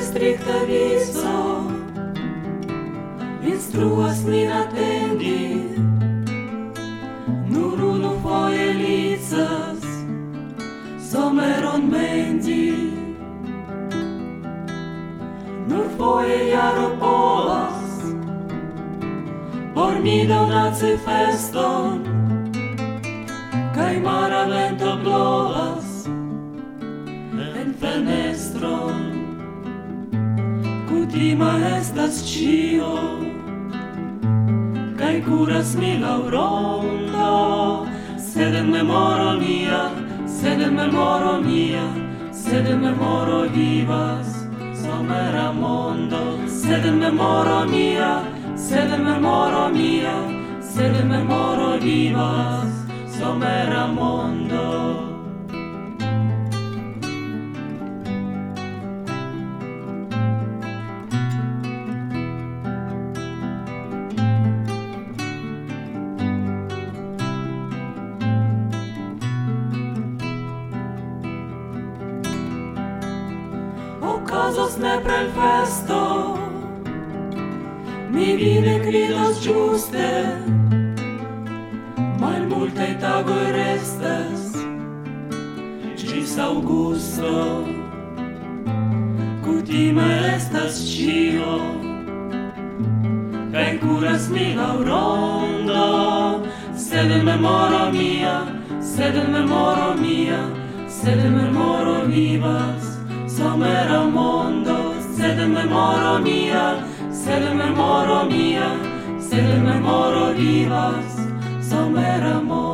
stricta viso. Instruas min attendi Nur unu foie licas Someron mendi. Nur foie jaro polas Por mi donaci feston kai mara vento blolas En fenestron kutima estas cio kaj kuras mi la rondo sed en memoro mia sed en memoro mia sed en memoro vivas somera mondo. Sed en memoro mia sed en memoro mia sed en memoro vivas somera mondo. okazos ne prel festo. Mi vine giuste Mal multe tago restas Ĝis augusto cutime estas cio Kaj curas mi la rondo Sed in memoro mia Sed in memoro mia Sed in memoro vivas somera mondo sed memoro mia sed memoro mia sed memoro vivas somera mondo.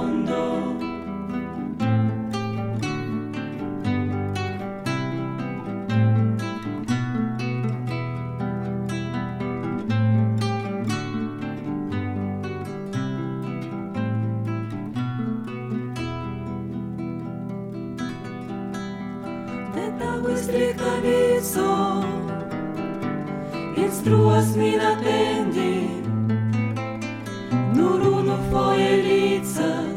Это быстрый колесо, instruas min atendi, nur unu foje lica,